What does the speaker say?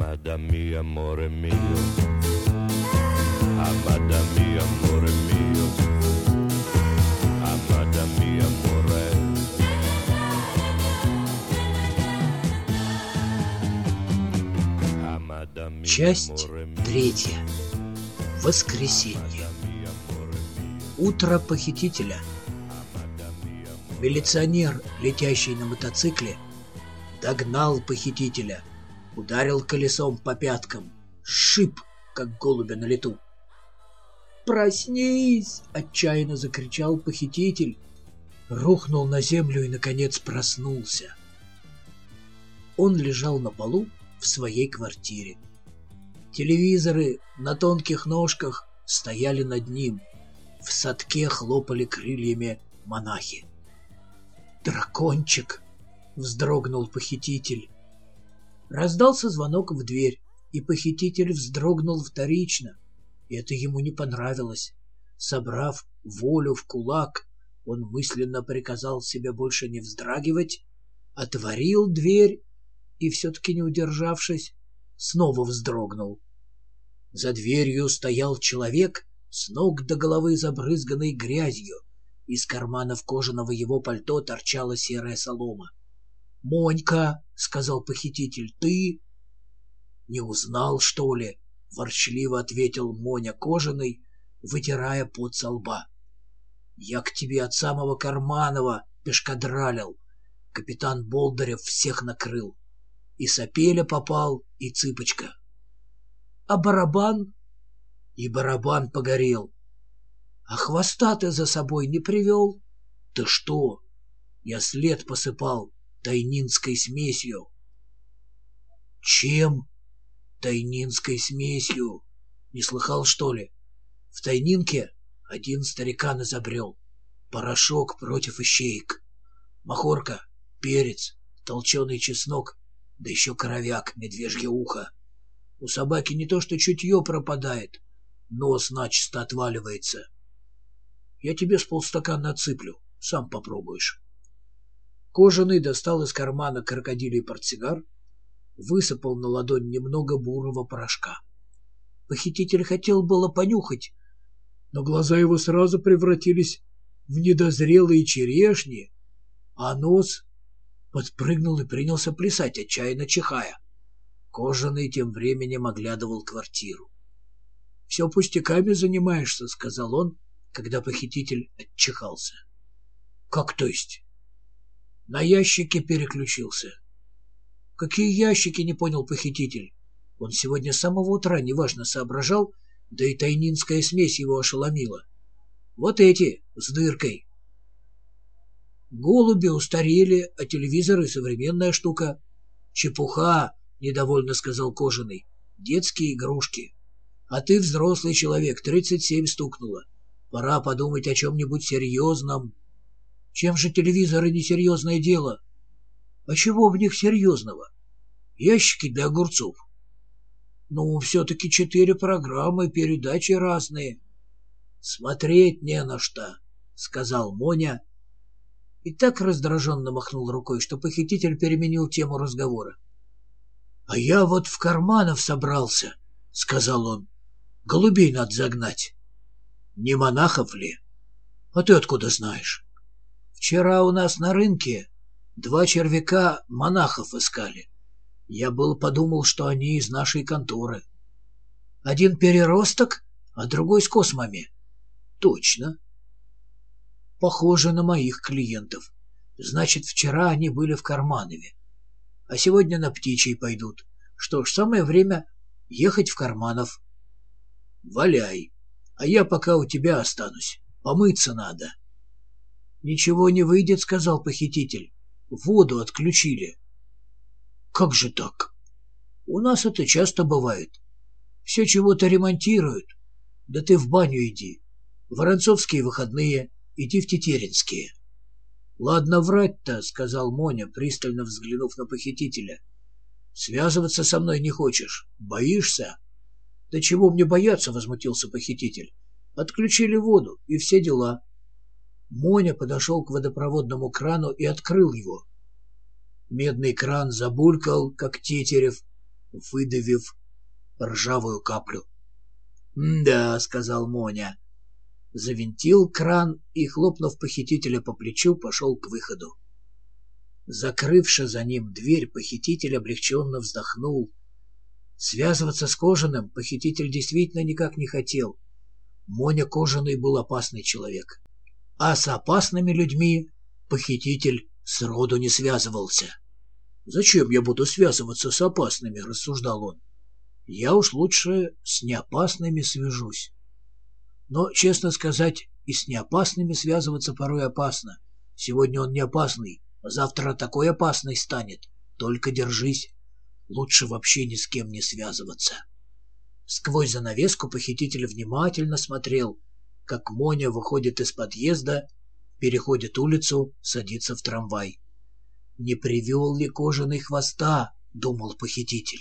Amada mia, amore mio. Amada mia, amore mio. Amada mia, amore. Amada mia, Часть третья. Воскресенье. Утро похитителя. Милиционер, летящий на мотоцикле, догнал похитителя, ударил колесом по пяткам, шип, как голубя на лету. «Проснись!» — отчаянно закричал похититель. Рухнул на землю и, наконец, проснулся. Он лежал на полу в своей квартире. Телевизоры на тонких ножках стояли над ним. В садке хлопали крыльями монахи. «Дракончик!» — вздрогнул похититель. Раздался звонок в дверь, и похититель вздрогнул вторично. Это ему не понравилось. Собрав волю в кулак, он мысленно приказал себе больше не вздрагивать, отворил дверь и, все-таки не удержавшись, снова вздрогнул. За дверью стоял человек, с ног до головы забрызганный грязью. Из карманов кожаного его пальто торчала серая солома. «Монька!» — сказал похититель. «Ты?» «Не узнал, что ли?» — ворчливо ответил Моня кожаный, вытирая пот со лба. «Я к тебе от самого Карманова пешкадралил. Капитан Болдырев всех накрыл. И Сапеля попал, и Цыпочка. А барабан? И барабан погорел. А хвоста ты за собой не привел? Ты что? Я след посыпал тайнинской смесью. Чем? Тайнинской смесью. Не слыхал, что ли? В Тайнинке один старикан изобрел. Порошок против ищеек. Махорка, перец, толченый чеснок, да еще коровяк, медвежье ухо. У собаки не то что чутье пропадает, нос начисто отваливается. Я тебе с полстакана отсыплю, сам попробуешь. Кожаный достал из кармана крокодилий портсигар, высыпал на ладонь немного бурого порошка. Похититель хотел было понюхать, но глаза его сразу превратились в недозрелые черешни, а нос подпрыгнул и принялся плясать, отчаянно чихая. Кожаный тем временем оглядывал квартиру. — Все пустяками занимаешься, — сказал он, когда похититель отчихался. — Как то есть? — На ящики переключился. — Какие ящики, — не понял похититель. Он сегодня с самого утра неважно соображал, да и тайнинская смесь его ошеломила. Вот эти, с дыркой. Голуби устарели, а телевизоры — современная штука. Чепуха, — недовольно сказал Кожаный. Детские игрушки. А ты взрослый человек, тридцать семь стукнуло. Пора подумать о чем-нибудь серьезном. Чем же телевизоры несерьезное дело? А чего в них серьезного? Ящики для огурцов. Ну, все-таки четыре программы, передачи разные. Смотреть не на что, — сказал Моня. И так раздраженно махнул рукой, что похититель переменил тему разговора. — А я вот в карманов собрался, — сказал он. — Голубей надо загнать. — Не монахов ли? — А ты откуда знаешь? — Вчера у нас на рынке два червяка монахов искали. Я был подумал, что они из нашей конторы. Один переросток, а другой с космами. Точно. Похоже на моих клиентов. Значит, вчера они были в Карманове. А сегодня на птичий пойдут. Что ж, самое время ехать в Карманов. Валяй. А я пока у тебя останусь. Помыться надо. Ничего не выйдет, сказал похититель. Воду отключили. Как же так? У нас это часто бывает. Все чего-то ремонтируют. Да ты в баню иди. Воронцовские выходные, иди в Тетеринские. Ладно врать-то, сказал Моня, пристально взглянув на похитителя. Связываться со мной не хочешь? Боишься? Да чего мне бояться, возмутился похититель. Отключили воду, и все дела. Моня подошел к водопроводному крану и открыл его. Медный кран забулькал, как тетерев, выдавив ржавую каплю. «Да», — сказал Моня. Завинтил кран и, хлопнув похитителя по плечу, пошел к выходу. Закрывши за ним дверь, похититель облегченно вздохнул. Связываться с Кожаным похититель действительно никак не хотел. Моня Кожаный был опасный человек. А с опасными людьми похититель сроду не связывался. «Зачем я буду связываться с опасными?» — рассуждал он. «Я уж лучше с неопасными свяжусь». Но, честно сказать, и с неопасными связываться порой опасно. Сегодня он не опасный, а завтра такой опасный станет. Только держись. Лучше вообще ни с кем не связываться. Сквозь занавеску похититель внимательно смотрел, как Моня выходит из подъезда, переходит улицу, садится в трамвай. «Не привел ли кожаный хвоста?» — думал похититель.